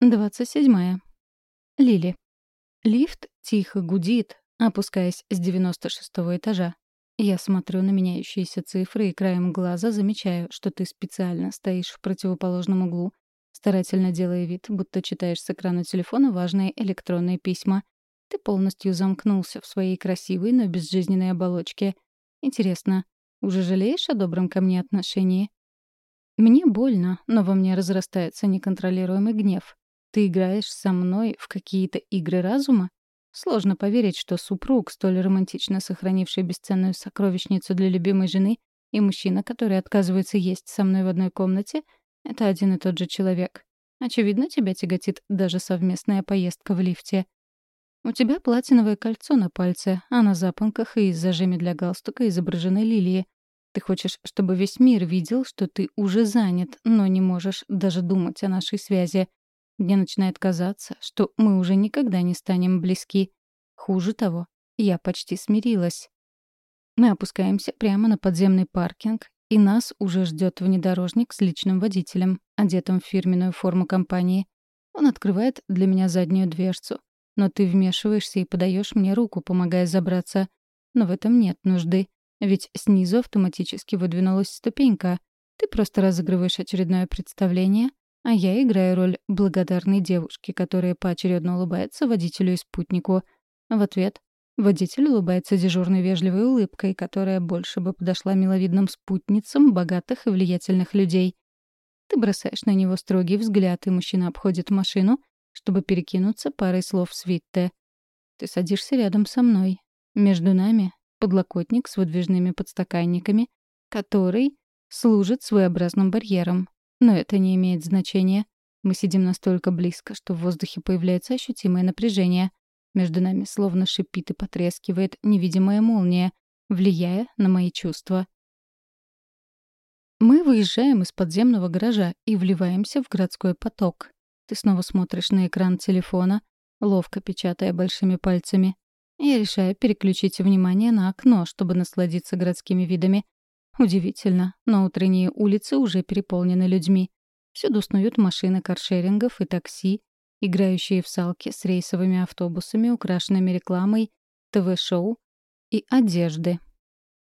27. Лили. Лифт тихо гудит, опускаясь с 96-го этажа. Я смотрю на меняющиеся цифры и краем глаза замечаю, что ты специально стоишь в противоположном углу, старательно делая вид, будто читаешь с экрана телефона важные электронные письма. Ты полностью замкнулся в своей красивой, но безжизненной оболочке. Интересно, уже жалеешь о добром ко мне отношении? Мне больно, но во мне разрастается неконтролируемый гнев. Ты играешь со мной в какие-то игры разума? Сложно поверить, что супруг, столь романтично сохранивший бесценную сокровищницу для любимой жены, и мужчина, который отказывается есть со мной в одной комнате, это один и тот же человек. Очевидно, тебя тяготит даже совместная поездка в лифте. У тебя платиновое кольцо на пальце, а на запонках и зажиме для галстука изображены лилии. Ты хочешь, чтобы весь мир видел, что ты уже занят, но не можешь даже думать о нашей связи. Мне начинает казаться, что мы уже никогда не станем близки. Хуже того, я почти смирилась. Мы опускаемся прямо на подземный паркинг, и нас уже ждет внедорожник с личным водителем, одетым в фирменную форму компании. Он открывает для меня заднюю дверцу. Но ты вмешиваешься и подаешь мне руку, помогая забраться. Но в этом нет нужды. Ведь снизу автоматически выдвинулась ступенька. Ты просто разыгрываешь очередное представление, а я играю роль благодарной девушки, которая поочередно улыбается водителю и спутнику. В ответ водитель улыбается дежурной вежливой улыбкой, которая больше бы подошла миловидным спутницам богатых и влиятельных людей. Ты бросаешь на него строгий взгляд, и мужчина обходит машину, чтобы перекинуться парой слов с Витте. Ты садишься рядом со мной. Между нами подлокотник с выдвижными подстаканниками, который служит своеобразным барьером. Но это не имеет значения. Мы сидим настолько близко, что в воздухе появляется ощутимое напряжение. Между нами словно шипит и потрескивает невидимая молния, влияя на мои чувства. Мы выезжаем из подземного гаража и вливаемся в городской поток. Ты снова смотришь на экран телефона, ловко печатая большими пальцами. Я решаю переключить внимание на окно, чтобы насладиться городскими видами. Удивительно, но утренние улицы уже переполнены людьми. Всюду снуют машины каршерингов и такси, играющие в салки с рейсовыми автобусами, украшенными рекламой, ТВ-шоу и одежды.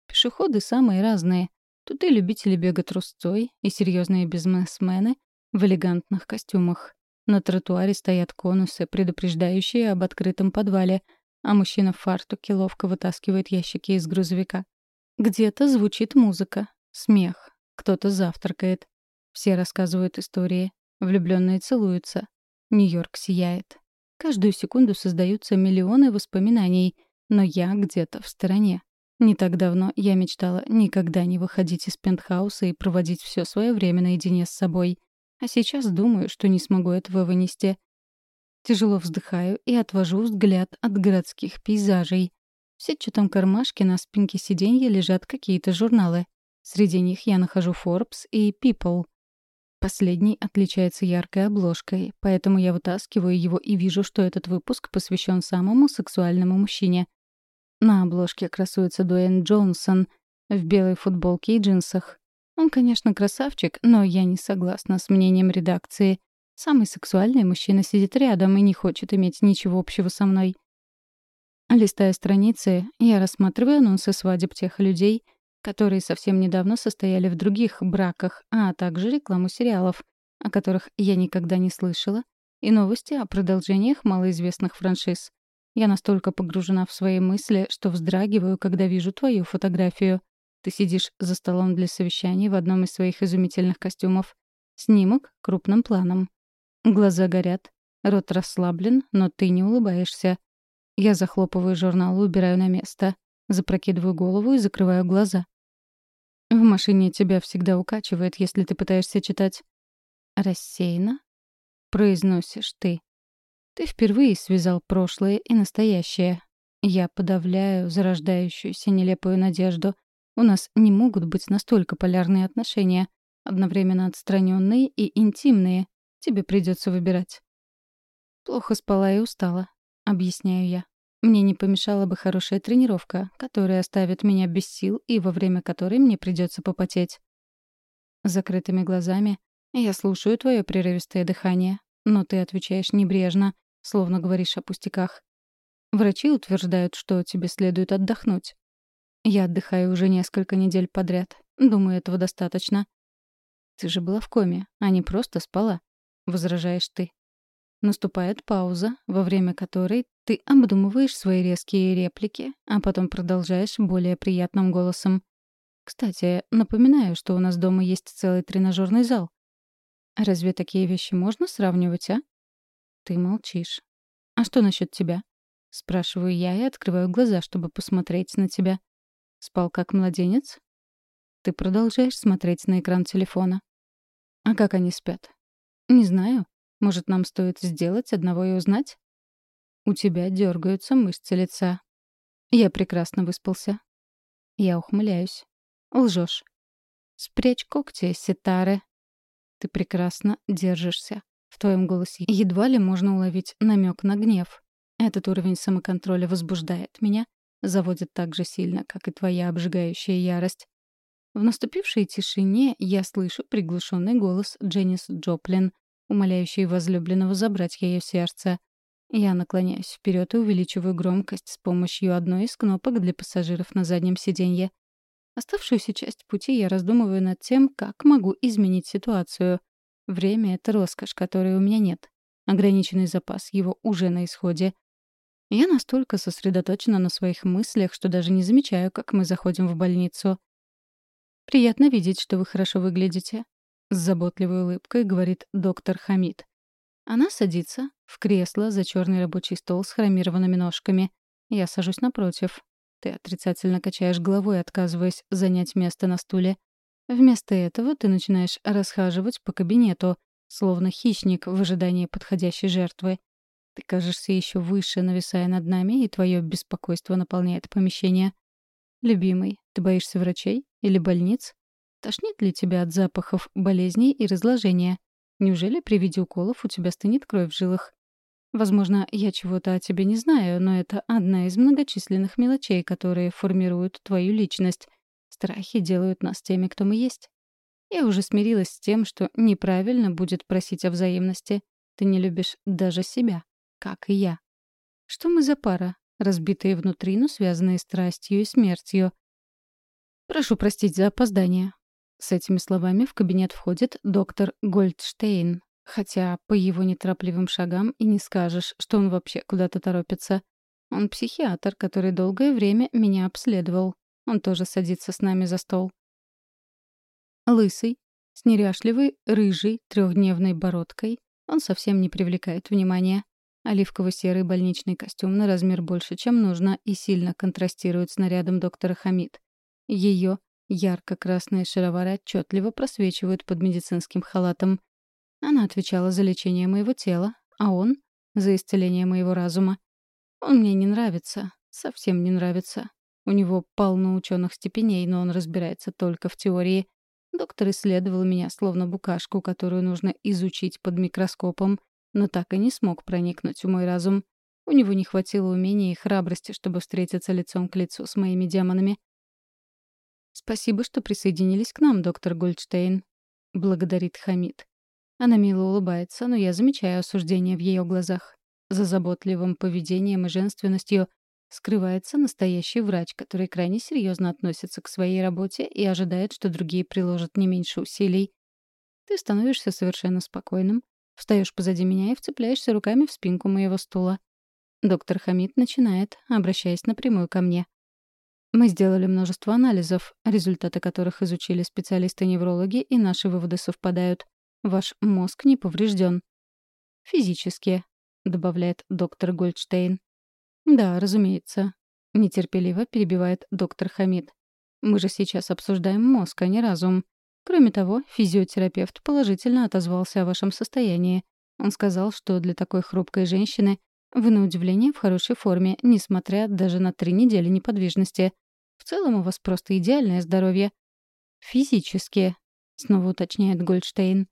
Пешеходы самые разные. Тут и любители бега трусцой, и серьезные бизнесмены в элегантных костюмах. На тротуаре стоят конусы, предупреждающие об открытом подвале, а мужчина в фартуке ловко вытаскивает ящики из грузовика. Где-то звучит музыка, смех, кто-то завтракает. Все рассказывают истории. Влюбленные целуются. Нью-Йорк сияет. Каждую секунду создаются миллионы воспоминаний, но я где-то в стороне. Не так давно я мечтала никогда не выходить из пентхауса и проводить все свое время наедине с собой. А сейчас думаю, что не смогу этого вынести. Тяжело вздыхаю и отвожу взгляд от городских пейзажей. В сетчатом кармашке на спинке сиденья лежат какие-то журналы. Среди них я нахожу Forbes и People. Последний отличается яркой обложкой, поэтому я вытаскиваю его и вижу, что этот выпуск посвящен самому сексуальному мужчине. На обложке красуется Дуэйн Джонсон в белой футболке и джинсах. Он, конечно, красавчик, но я не согласна с мнением редакции. Самый сексуальный мужчина сидит рядом и не хочет иметь ничего общего со мной. Листая страницы, я рассматриваю анонсы свадеб тех людей, которые совсем недавно состояли в других браках, а также рекламу сериалов, о которых я никогда не слышала, и новости о продолжениях малоизвестных франшиз. Я настолько погружена в свои мысли, что вздрагиваю, когда вижу твою фотографию. Ты сидишь за столом для совещаний в одном из своих изумительных костюмов. Снимок крупным планом. Глаза горят, рот расслаблен, но ты не улыбаешься. Я захлопываю журнал и убираю на место. Запрокидываю голову и закрываю глаза. В машине тебя всегда укачивает, если ты пытаешься читать. Рассеянно? Произносишь ты. Ты впервые связал прошлое и настоящее. Я подавляю зарождающуюся нелепую надежду. У нас не могут быть настолько полярные отношения, одновременно отстраненные и интимные. Тебе придется выбирать. Плохо спала и устала. — объясняю я. «Мне не помешала бы хорошая тренировка, которая оставит меня без сил и во время которой мне придется попотеть». Закрытыми глазами я слушаю твое прерывистое дыхание. но ты отвечаешь небрежно, словно говоришь о пустяках. Врачи утверждают, что тебе следует отдохнуть. Я отдыхаю уже несколько недель подряд. Думаю, этого достаточно. Ты же была в коме, а не просто спала, — возражаешь ты. Наступает пауза, во время которой ты обдумываешь свои резкие реплики, а потом продолжаешь более приятным голосом. Кстати, напоминаю, что у нас дома есть целый тренажерный зал. Разве такие вещи можно сравнивать, а? Ты молчишь. А что насчет тебя? Спрашиваю я и открываю глаза, чтобы посмотреть на тебя. Спал как младенец? Ты продолжаешь смотреть на экран телефона. А как они спят? Не знаю. Может, нам стоит сделать одного и узнать? У тебя дергаются мышцы лица. Я прекрасно выспался. Я ухмыляюсь. Лжешь. Спрячь когти, ситары. Ты прекрасно держишься. В твоем голосе едва ли можно уловить намек на гнев. Этот уровень самоконтроля возбуждает меня, заводит так же сильно, как и твоя обжигающая ярость. В наступившей тишине я слышу приглушенный голос Дженнис Джоплин, умоляющий возлюбленного забрать ее сердце. Я наклоняюсь вперед и увеличиваю громкость с помощью одной из кнопок для пассажиров на заднем сиденье. Оставшуюся часть пути я раздумываю над тем, как могу изменить ситуацию. Время — это роскошь, которой у меня нет. Ограниченный запас его уже на исходе. Я настолько сосредоточена на своих мыслях, что даже не замечаю, как мы заходим в больницу. «Приятно видеть, что вы хорошо выглядите», с заботливой улыбкой говорит доктор Хамид. Она садится в кресло за черный рабочий стол с хромированными ножками. Я сажусь напротив. Ты отрицательно качаешь головой, отказываясь занять место на стуле. Вместо этого ты начинаешь расхаживать по кабинету, словно хищник в ожидании подходящей жертвы. Ты кажешься еще выше, нависая над нами, и твое беспокойство наполняет помещение. Любимый, ты боишься врачей или больниц? Тошнит ли тебя от запахов болезней и разложения? Неужели при виде уколов у тебя стынет кровь в жилах? Возможно, я чего-то о тебе не знаю, но это одна из многочисленных мелочей, которые формируют твою личность. Страхи делают нас теми, кто мы есть. Я уже смирилась с тем, что неправильно будет просить о взаимности. Ты не любишь даже себя, как и я. Что мы за пара, разбитые внутри, но связанные страстью и смертью? Прошу простить за опоздание. С этими словами в кабинет входит доктор Гольдштейн, хотя по его неторопливым шагам и не скажешь, что он вообще куда-то торопится. Он психиатр, который долгое время меня обследовал. Он тоже садится с нами за стол. Лысый, с неряшливой, рыжей, трехдневной бородкой, он совсем не привлекает внимания. Оливково-серый больничный костюм на размер больше, чем нужно, и сильно контрастирует с нарядом доктора Хамид. Ее Ярко-красные шаровары отчетливо просвечивают под медицинским халатом. Она отвечала за лечение моего тела, а он — за исцеление моего разума. Он мне не нравится, совсем не нравится. У него полно ученых степеней, но он разбирается только в теории. Доктор исследовал меня словно букашку, которую нужно изучить под микроскопом, но так и не смог проникнуть в мой разум. У него не хватило умения и храбрости, чтобы встретиться лицом к лицу с моими демонами. «Спасибо, что присоединились к нам, доктор Гольдштейн», — благодарит Хамид. Она мило улыбается, но я замечаю осуждение в ее глазах. За заботливым поведением и женственностью скрывается настоящий врач, который крайне серьезно относится к своей работе и ожидает, что другие приложат не меньше усилий. Ты становишься совершенно спокойным, встаешь позади меня и вцепляешься руками в спинку моего стула. Доктор Хамид начинает, обращаясь напрямую ко мне. Мы сделали множество анализов, результаты которых изучили специалисты-неврологи, и наши выводы совпадают. Ваш мозг не поврежден. Физически, добавляет доктор Гольдштейн. Да, разумеется. Нетерпеливо перебивает доктор Хамид. Мы же сейчас обсуждаем мозг, а не разум. Кроме того, физиотерапевт положительно отозвался о вашем состоянии. Он сказал, что для такой хрупкой женщины вы на удивление в хорошей форме, несмотря даже на три недели неподвижности. В целом у вас просто идеальное здоровье. Физически, снова уточняет Гольдштейн.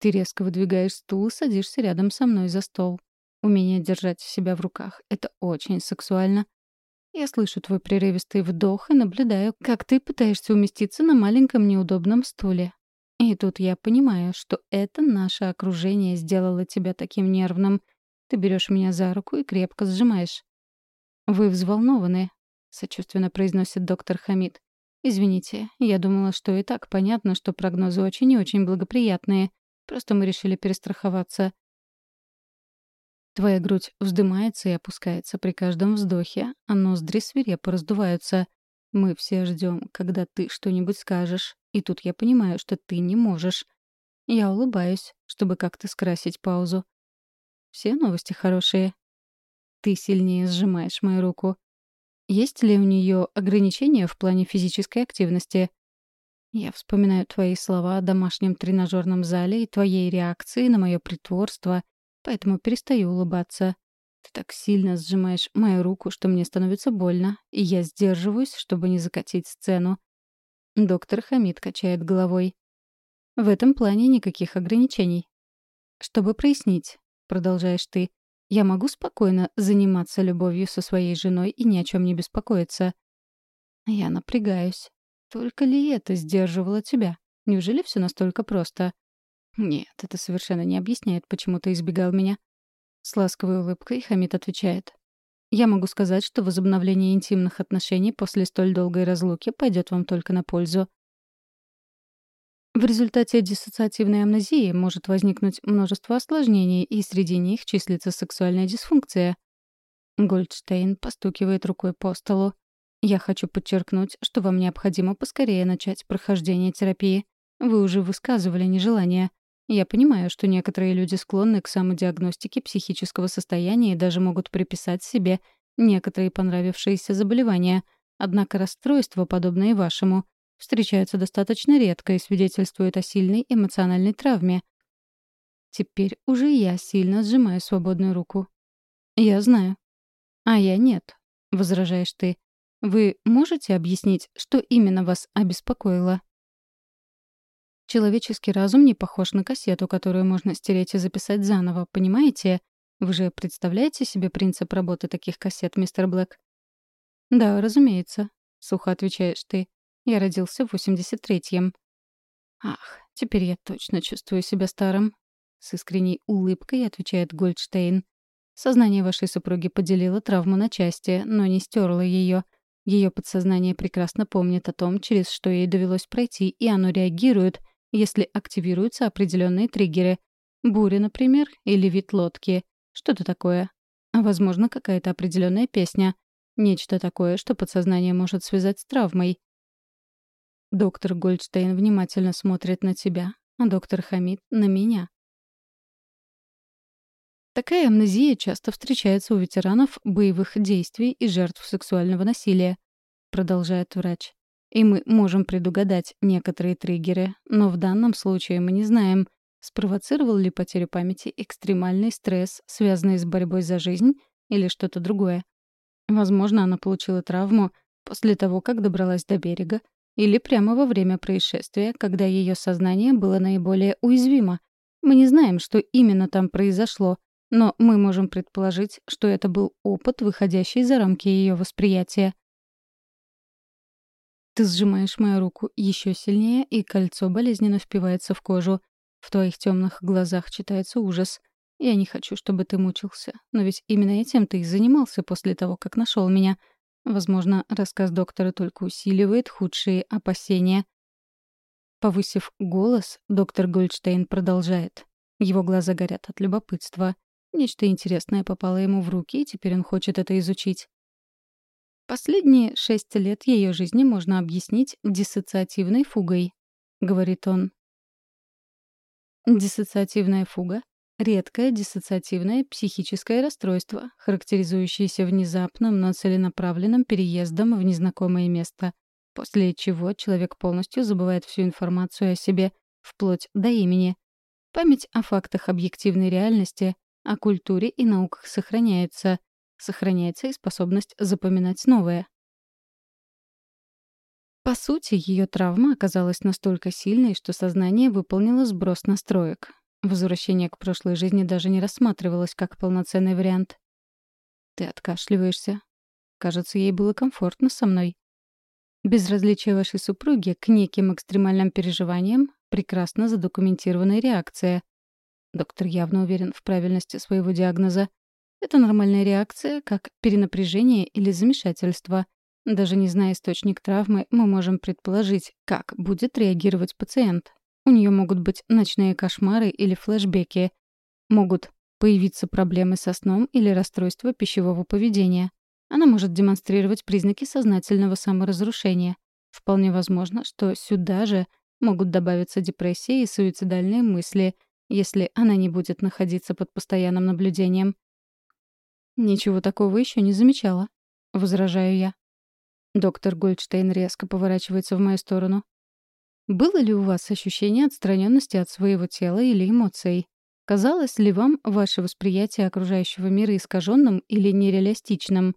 Ты резко выдвигаешь стул и садишься рядом со мной за стол. Умение держать себя в руках — это очень сексуально. Я слышу твой прерывистый вдох и наблюдаю, как ты пытаешься уместиться на маленьком неудобном стуле. И тут я понимаю, что это наше окружение сделало тебя таким нервным. Ты берешь меня за руку и крепко сжимаешь. «Вы взволнованы», — сочувственно произносит доктор Хамид. «Извините, я думала, что и так понятно, что прогнозы очень и очень благоприятные. Просто мы решили перестраховаться. Твоя грудь вздымается и опускается при каждом вздохе, а ноздри свирепо раздуваются. Мы все ждем, когда ты что-нибудь скажешь, и тут я понимаю, что ты не можешь. Я улыбаюсь, чтобы как-то скрасить паузу. Все новости хорошие. Ты сильнее сжимаешь мою руку. Есть ли у нее ограничения в плане физической активности? Я вспоминаю твои слова о домашнем тренажерном зале и твоей реакции на мое притворство, поэтому перестаю улыбаться. Ты так сильно сжимаешь мою руку, что мне становится больно, и я сдерживаюсь, чтобы не закатить сцену. Доктор Хамид качает головой. В этом плане никаких ограничений. Чтобы прояснить, продолжаешь ты, я могу спокойно заниматься любовью со своей женой и ни о чем не беспокоиться. Я напрягаюсь. Только ли это сдерживало тебя? Неужели все настолько просто? Нет, это совершенно не объясняет, почему ты избегал меня. С ласковой улыбкой Хамид отвечает. Я могу сказать, что возобновление интимных отношений после столь долгой разлуки пойдет вам только на пользу. В результате диссоциативной амнезии может возникнуть множество осложнений, и среди них числится сексуальная дисфункция. Гольдштейн постукивает рукой по столу. Я хочу подчеркнуть, что вам необходимо поскорее начать прохождение терапии. Вы уже высказывали нежелание. Я понимаю, что некоторые люди склонны к самодиагностике психического состояния и даже могут приписать себе некоторые понравившиеся заболевания. Однако расстройства, подобные вашему, встречаются достаточно редко и свидетельствуют о сильной эмоциональной травме. Теперь уже я сильно сжимаю свободную руку. Я знаю. А я нет, возражаешь ты. Вы можете объяснить, что именно вас обеспокоило? Человеческий разум не похож на кассету, которую можно стереть и записать заново, понимаете? Вы же представляете себе принцип работы таких кассет, мистер Блэк? Да, разумеется, сухо отвечаешь ты. Я родился в 83-м. Ах, теперь я точно чувствую себя старым. С искренней улыбкой отвечает Гольдштейн. Сознание вашей супруги поделило травму на части, но не стерло ее. Ее подсознание прекрасно помнит о том, через что ей довелось пройти, и оно реагирует, если активируются определенные триггеры. Буря, например, или вид лодки. Что-то такое. Возможно, какая-то определенная песня. Нечто такое, что подсознание может связать с травмой. Доктор Гольдштейн внимательно смотрит на тебя, а доктор Хамид — на меня. Такая амнезия часто встречается у ветеранов боевых действий и жертв сексуального насилия, продолжает врач. И мы можем предугадать некоторые триггеры, но в данном случае мы не знаем, спровоцировал ли потерю памяти экстремальный стресс, связанный с борьбой за жизнь, или что-то другое. Возможно, она получила травму после того, как добралась до берега, или прямо во время происшествия, когда ее сознание было наиболее уязвимо. Мы не знаем, что именно там произошло, но мы можем предположить, что это был опыт, выходящий за рамки ее восприятия. Ты сжимаешь мою руку еще сильнее, и кольцо болезненно впивается в кожу. В твоих темных глазах читается ужас. Я не хочу, чтобы ты мучился. Но ведь именно этим ты и занимался после того, как нашел меня. Возможно, рассказ доктора только усиливает худшие опасения. Повысив голос, доктор Гольдштейн продолжает. Его глаза горят от любопытства. Нечто интересное попало ему в руки, и теперь он хочет это изучить. Последние шесть лет ее жизни можно объяснить диссоциативной фугой, говорит он. Диссоциативная фуга — редкое диссоциативное психическое расстройство, характеризующееся внезапным, но целенаправленным переездом в незнакомое место, после чего человек полностью забывает всю информацию о себе, вплоть до имени. Память о фактах объективной реальности о культуре и науках сохраняется. Сохраняется и способность запоминать новое. По сути, ее травма оказалась настолько сильной, что сознание выполнило сброс настроек. Возвращение к прошлой жизни даже не рассматривалось как полноценный вариант. Ты откашливаешься. Кажется, ей было комфортно со мной. Безразличие вашей супруги к неким экстремальным переживаниям прекрасно задокументированная реакция. Доктор явно уверен в правильности своего диагноза. Это нормальная реакция, как перенапряжение или замешательство. Даже не зная источник травмы, мы можем предположить, как будет реагировать пациент. У нее могут быть ночные кошмары или флешбеки. Могут появиться проблемы со сном или расстройство пищевого поведения. Она может демонстрировать признаки сознательного саморазрушения. Вполне возможно, что сюда же могут добавиться депрессия и суицидальные мысли, если она не будет находиться под постоянным наблюдением. «Ничего такого еще не замечала», — возражаю я. Доктор Гольдштейн резко поворачивается в мою сторону. «Было ли у вас ощущение отстраненности от своего тела или эмоций? Казалось ли вам ваше восприятие окружающего мира искаженным или нереалистичным?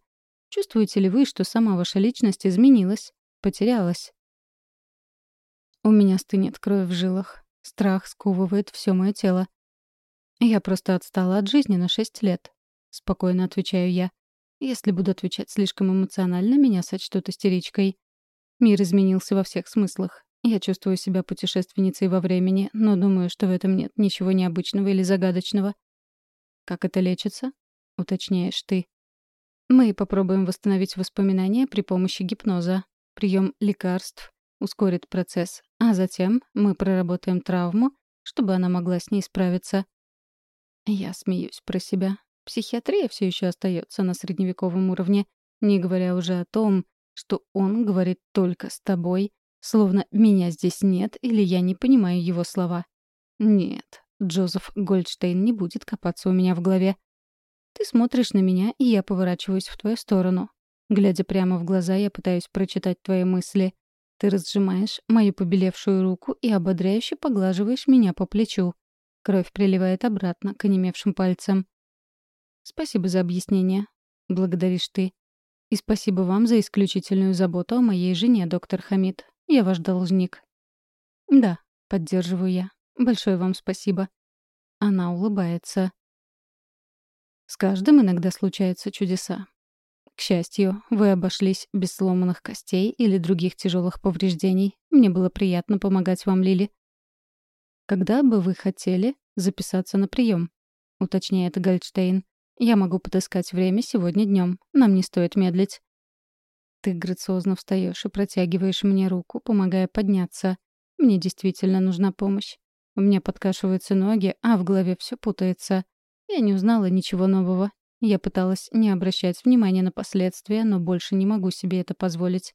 Чувствуете ли вы, что сама ваша личность изменилась, потерялась?» У меня стынет кровь в жилах. Страх сковывает все мое тело. Я просто отстала от жизни на шесть лет. Спокойно отвечаю я. Если буду отвечать слишком эмоционально, меня сочтут истеричкой. Мир изменился во всех смыслах. Я чувствую себя путешественницей во времени, но думаю, что в этом нет ничего необычного или загадочного. «Как это лечится?» — уточняешь ты. Мы попробуем восстановить воспоминания при помощи гипноза. Прием лекарств ускорит процесс, а затем мы проработаем травму, чтобы она могла с ней справиться. Я смеюсь про себя. Психиатрия все еще остается на средневековом уровне, не говоря уже о том, что он говорит только с тобой, словно меня здесь нет или я не понимаю его слова. Нет, Джозеф Гольдштейн не будет копаться у меня в голове. Ты смотришь на меня, и я поворачиваюсь в твою сторону. Глядя прямо в глаза, я пытаюсь прочитать твои мысли. Ты разжимаешь мою побелевшую руку и ободряюще поглаживаешь меня по плечу. Кровь приливает обратно к онемевшим пальцам. Спасибо за объяснение. Благодаришь ты. И спасибо вам за исключительную заботу о моей жене, доктор Хамид. Я ваш должник. Да, поддерживаю я. Большое вам спасибо. Она улыбается. С каждым иногда случаются чудеса. К счастью, вы обошлись без сломанных костей или других тяжелых повреждений. Мне было приятно помогать вам, Лили. Когда бы вы хотели записаться на прием? уточняет Гольдштейн. Я могу подыскать время сегодня днем. Нам не стоит медлить. Ты грациозно встаешь и протягиваешь мне руку, помогая подняться. Мне действительно нужна помощь. У меня подкашиваются ноги, а в голове все путается. Я не узнала ничего нового. Я пыталась не обращать внимания на последствия, но больше не могу себе это позволить.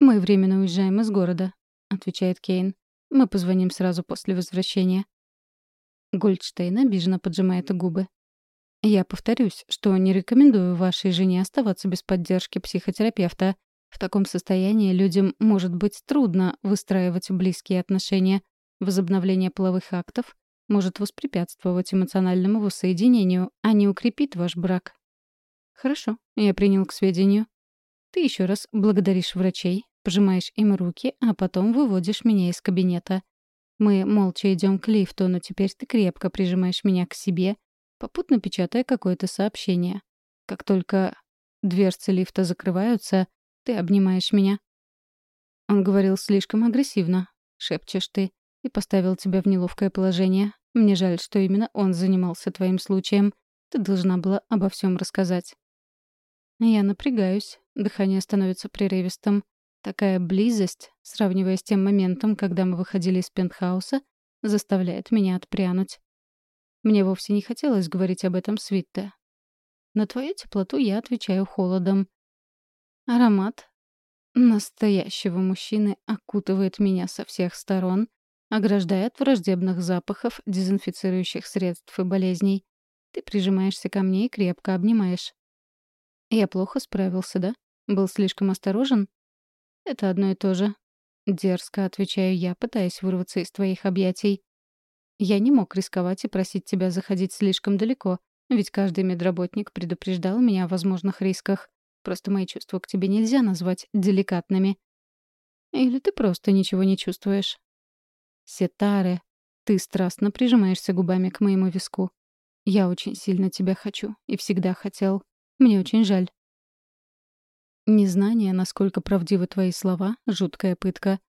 «Мы временно уезжаем из города», — отвечает Кейн. «Мы позвоним сразу после возвращения». Гольдштейн обиженно поджимает губы. Я повторюсь, что не рекомендую вашей жене оставаться без поддержки психотерапевта. В таком состоянии людям может быть трудно выстраивать близкие отношения. Возобновление половых актов может воспрепятствовать эмоциональному воссоединению, а не укрепит ваш брак. Хорошо, я принял к сведению. Ты еще раз благодаришь врачей, пожимаешь им руки, а потом выводишь меня из кабинета. Мы молча идем к лифту, но теперь ты крепко прижимаешь меня к себе попутно печатая какое-то сообщение. Как только дверцы лифта закрываются, ты обнимаешь меня. Он говорил слишком агрессивно, шепчешь ты, и поставил тебя в неловкое положение. Мне жаль, что именно он занимался твоим случаем. Ты должна была обо всем рассказать. Я напрягаюсь, дыхание становится прерывистым. Такая близость, сравнивая с тем моментом, когда мы выходили из пентхауса, заставляет меня отпрянуть. Мне вовсе не хотелось говорить об этом с Витте. На твою теплоту я отвечаю холодом. Аромат настоящего мужчины окутывает меня со всех сторон, ограждая от враждебных запахов, дезинфицирующих средств и болезней. Ты прижимаешься ко мне и крепко обнимаешь. Я плохо справился, да? Был слишком осторожен? Это одно и то же. Дерзко отвечаю я, пытаясь вырваться из твоих объятий. Я не мог рисковать и просить тебя заходить слишком далеко, ведь каждый медработник предупреждал меня о возможных рисках. Просто мои чувства к тебе нельзя назвать деликатными. Или ты просто ничего не чувствуешь? Сетаре, ты страстно прижимаешься губами к моему виску. Я очень сильно тебя хочу и всегда хотел. Мне очень жаль. Незнание, насколько правдивы твои слова, — жуткая пытка.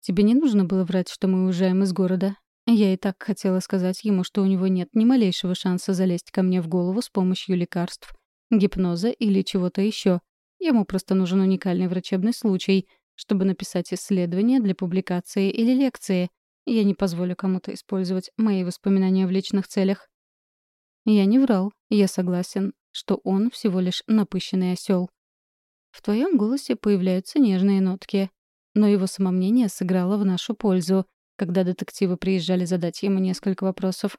Тебе не нужно было врать, что мы уезжаем из города. Я и так хотела сказать ему, что у него нет ни малейшего шанса залезть ко мне в голову с помощью лекарств, гипноза или чего-то еще. Ему просто нужен уникальный врачебный случай, чтобы написать исследование для публикации или лекции. Я не позволю кому-то использовать мои воспоминания в личных целях. Я не врал, я согласен, что он всего лишь напыщенный осел. В твоем голосе появляются нежные нотки но его самомнение сыграло в нашу пользу, когда детективы приезжали задать ему несколько вопросов.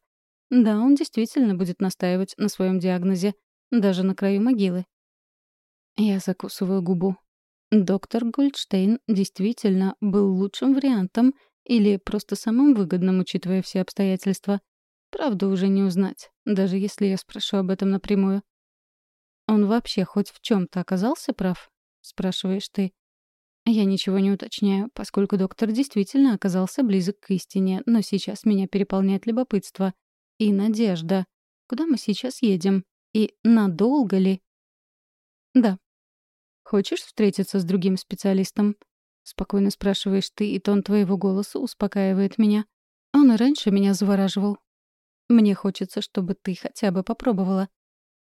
Да, он действительно будет настаивать на своем диагнозе, даже на краю могилы. Я закусываю губу. Доктор Гольдштейн действительно был лучшим вариантом или просто самым выгодным, учитывая все обстоятельства. Правду уже не узнать, даже если я спрошу об этом напрямую. «Он вообще хоть в чем то оказался прав?» — спрашиваешь ты. Я ничего не уточняю, поскольку доктор действительно оказался близок к истине, но сейчас меня переполняет любопытство. И надежда. Куда мы сейчас едем? И надолго ли? Да. Хочешь встретиться с другим специалистом? Спокойно спрашиваешь ты, и тон твоего голоса успокаивает меня. Он и раньше меня завораживал. Мне хочется, чтобы ты хотя бы попробовала.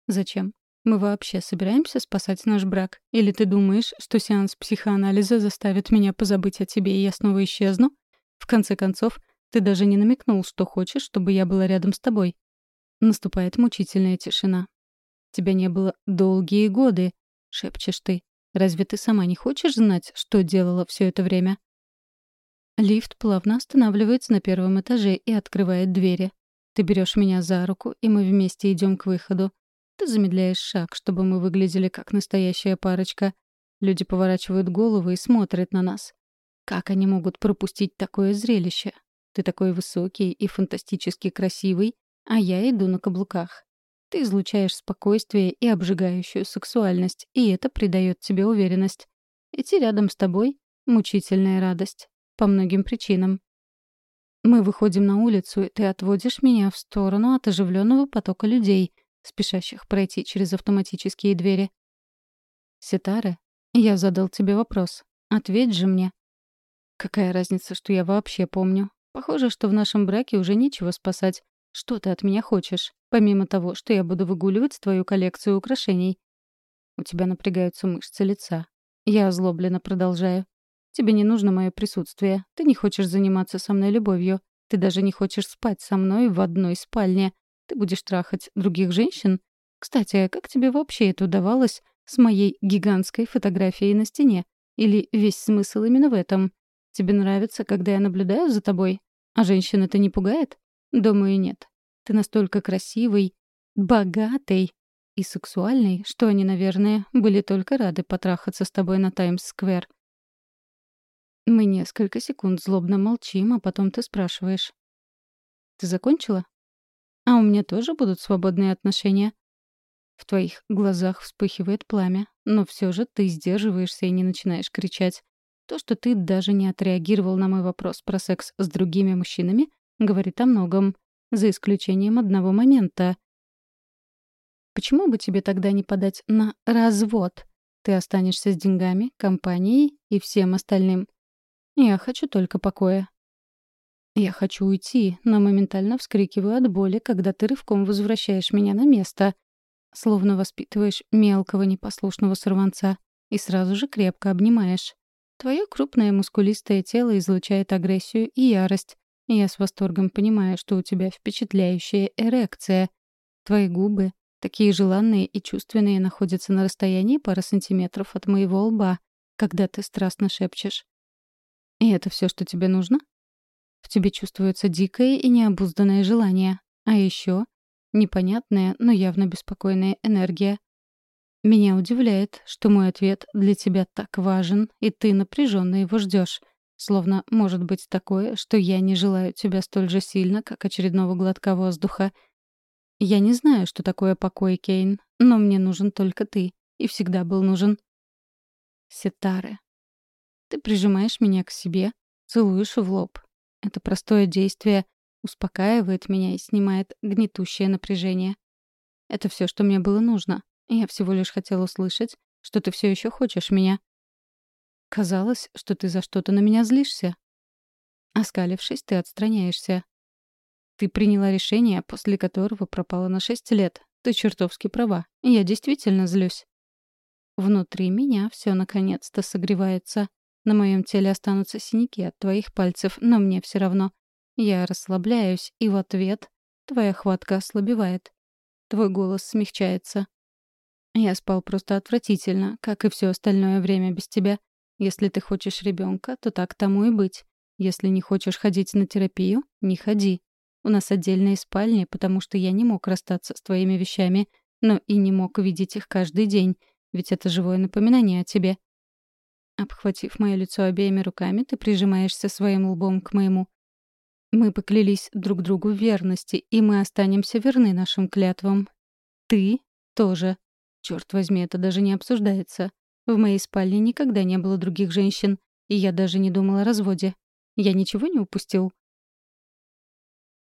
Зачем? Мы вообще собираемся спасать наш брак? Или ты думаешь, что сеанс психоанализа заставит меня позабыть о тебе, и я снова исчезну? В конце концов, ты даже не намекнул, что хочешь, чтобы я была рядом с тобой. Наступает мучительная тишина. Тебя не было долгие годы, шепчешь ты. Разве ты сама не хочешь знать, что делала все это время? Лифт плавно останавливается на первом этаже и открывает двери. Ты берешь меня за руку, и мы вместе идем к выходу. Ты замедляешь шаг, чтобы мы выглядели как настоящая парочка. Люди поворачивают головы и смотрят на нас. Как они могут пропустить такое зрелище? Ты такой высокий и фантастически красивый, а я иду на каблуках. Ты излучаешь спокойствие и обжигающую сексуальность, и это придает тебе уверенность. Идти рядом с тобой — мучительная радость. По многим причинам. Мы выходим на улицу, и ты отводишь меня в сторону от оживленного потока людей — спешащих пройти через автоматические двери. «Ситара, я задал тебе вопрос. Ответь же мне». «Какая разница, что я вообще помню? Похоже, что в нашем браке уже нечего спасать. Что ты от меня хочешь, помимо того, что я буду выгуливать твою коллекцию украшений?» У тебя напрягаются мышцы лица. Я озлобленно продолжаю. Тебе не нужно мое присутствие. Ты не хочешь заниматься со мной любовью. Ты даже не хочешь спать со мной в одной спальне. Ты будешь трахать других женщин? Кстати, как тебе вообще это удавалось с моей гигантской фотографией на стене? Или весь смысл именно в этом? Тебе нравится, когда я наблюдаю за тобой? А женщин это не пугает? Думаю, нет. Ты настолько красивый, богатый и сексуальный, что они, наверное, были только рады потрахаться с тобой на Таймс-сквер. Мы несколько секунд злобно молчим, а потом ты спрашиваешь. «Ты закончила?» А у меня тоже будут свободные отношения. В твоих глазах вспыхивает пламя, но все же ты сдерживаешься и не начинаешь кричать. То, что ты даже не отреагировал на мой вопрос про секс с другими мужчинами, говорит о многом, за исключением одного момента. Почему бы тебе тогда не подать на развод? Ты останешься с деньгами, компанией и всем остальным. Я хочу только покоя. Я хочу уйти, но моментально вскрикиваю от боли, когда ты рывком возвращаешь меня на место, словно воспитываешь мелкого непослушного сорванца и сразу же крепко обнимаешь. Твое крупное мускулистое тело излучает агрессию и ярость, и я с восторгом понимаю, что у тебя впечатляющая эрекция. Твои губы, такие желанные и чувственные, находятся на расстоянии пары сантиметров от моего лба, когда ты страстно шепчешь. «И это все, что тебе нужно?» В тебе чувствуется дикое и необузданное желание. А еще непонятная, но явно беспокойная энергия. Меня удивляет, что мой ответ для тебя так важен, и ты напряженно его ждешь. Словно может быть такое, что я не желаю тебя столь же сильно, как очередного глотка воздуха. Я не знаю, что такое покой, Кейн, но мне нужен только ты. И всегда был нужен. Сетары. Ты прижимаешь меня к себе, целуешь в лоб, это простое действие успокаивает меня и снимает гнетущее напряжение. Это все, что мне было нужно. Я всего лишь хотела услышать, что ты все еще хочешь меня. Казалось, что ты за что-то на меня злишься. Оскалившись, ты отстраняешься. Ты приняла решение, после которого пропала на шесть лет. Ты чертовски права. Я действительно злюсь. Внутри меня все наконец-то согревается. На моем теле останутся синяки от твоих пальцев, но мне все равно. Я расслабляюсь, и в ответ твоя хватка ослабевает. Твой голос смягчается. Я спал просто отвратительно, как и все остальное время без тебя. Если ты хочешь ребенка, то так тому и быть. Если не хочешь ходить на терапию, не ходи. У нас отдельные спальни, потому что я не мог расстаться с твоими вещами, но и не мог видеть их каждый день, ведь это живое напоминание о тебе. Обхватив мое лицо обеими руками, ты прижимаешься своим лбом к моему. Мы поклялись друг другу в верности, и мы останемся верны нашим клятвам. Ты тоже. Черт возьми, это даже не обсуждается. В моей спальне никогда не было других женщин, и я даже не думала о разводе. Я ничего не упустил.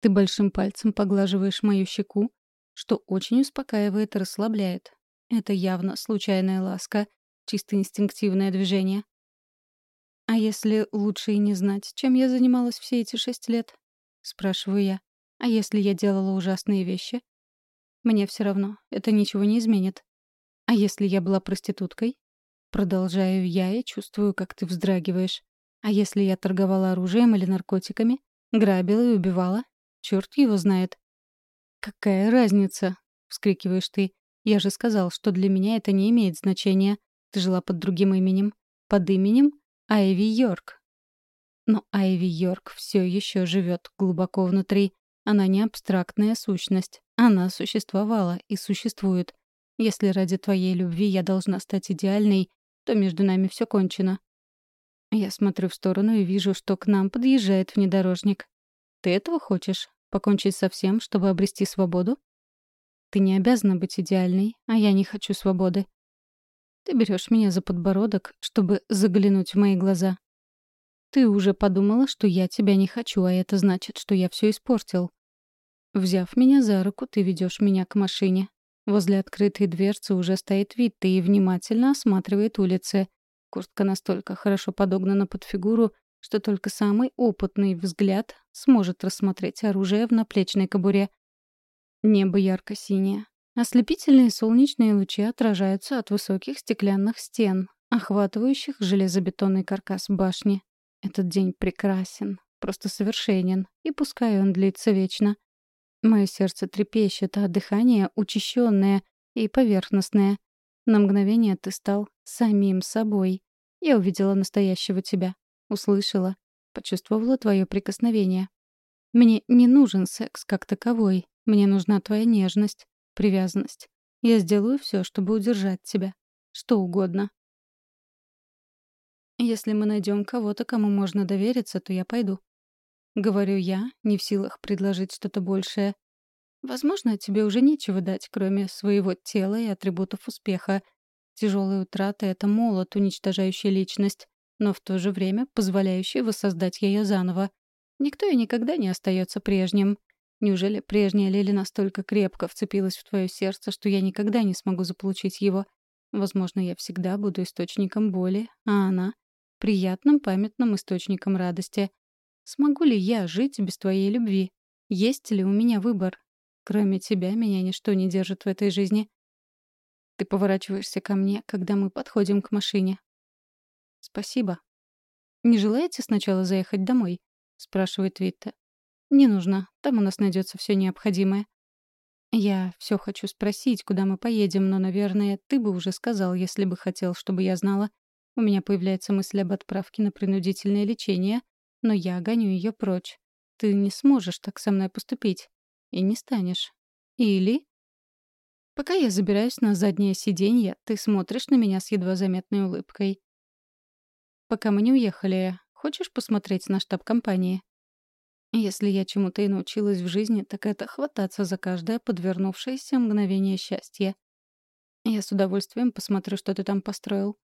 Ты большим пальцем поглаживаешь мою щеку, что очень успокаивает и расслабляет. Это явно случайная ласка, чисто инстинктивное движение. «А если лучше и не знать, чем я занималась все эти шесть лет?» — спрашиваю я. «А если я делала ужасные вещи?» «Мне все равно, это ничего не изменит. А если я была проституткой?» Продолжаю я и чувствую, как ты вздрагиваешь. «А если я торговала оружием или наркотиками? Грабила и убивала? Черт его знает». «Какая разница?» — вскрикиваешь ты. «Я же сказал, что для меня это не имеет значения. Ты жила под другим именем. Под именем Айви Йорк. Но Айви Йорк все еще живет глубоко внутри. Она не абстрактная сущность. Она существовала и существует. Если ради твоей любви я должна стать идеальной, то между нами все кончено. Я смотрю в сторону и вижу, что к нам подъезжает внедорожник. Ты этого хочешь? Покончить со всем, чтобы обрести свободу? Ты не обязана быть идеальной, а я не хочу свободы. Ты берешь меня за подбородок, чтобы заглянуть в мои глаза. Ты уже подумала, что я тебя не хочу, а это значит, что я все испортил. Взяв меня за руку, ты ведешь меня к машине. Возле открытой дверцы уже стоит Витта и внимательно осматривает улицы. Куртка настолько хорошо подогнана под фигуру, что только самый опытный взгляд сможет рассмотреть оружие в наплечной кобуре. Небо ярко-синее, Ослепительные солнечные лучи отражаются от высоких стеклянных стен, охватывающих железобетонный каркас башни. Этот день прекрасен, просто совершенен, и пускай он длится вечно. Мое сердце трепещет, а дыхание учащенное и поверхностное. На мгновение ты стал самим собой. Я увидела настоящего тебя, услышала, почувствовала твое прикосновение. Мне не нужен секс как таковой, мне нужна твоя нежность, привязанность. Я сделаю все, чтобы удержать тебя. Что угодно. Если мы найдем кого-то, кому можно довериться, то я пойду. Говорю я, не в силах предложить что-то большее. Возможно, тебе уже нечего дать, кроме своего тела и атрибутов успеха. Тяжелые утраты — это молот, уничтожающий личность, но в то же время позволяющий воссоздать ее заново. Никто и никогда не остается прежним. Неужели прежняя Лили настолько крепко вцепилась в твое сердце, что я никогда не смогу заполучить его? Возможно, я всегда буду источником боли, а она — приятным памятным источником радости. Смогу ли я жить без твоей любви? Есть ли у меня выбор? Кроме тебя меня ничто не держит в этой жизни. Ты поворачиваешься ко мне, когда мы подходим к машине. Спасибо. Не желаете сначала заехать домой? спрашивает Витта. «Не нужно. Там у нас найдется все необходимое». «Я все хочу спросить, куда мы поедем, но, наверное, ты бы уже сказал, если бы хотел, чтобы я знала. У меня появляется мысль об отправке на принудительное лечение, но я гоню ее прочь. Ты не сможешь так со мной поступить. И не станешь. Или...» Пока я забираюсь на заднее сиденье, ты смотришь на меня с едва заметной улыбкой. «Пока мы не уехали, хочешь посмотреть на штаб компании?» Если я чему-то и научилась в жизни, так это хвататься за каждое подвернувшееся мгновение счастья. Я с удовольствием посмотрю, что ты там построил.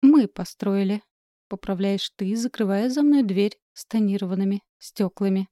Мы построили. Поправляешь ты, закрывая за мной дверь с тонированными стеклами.